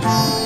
Oh.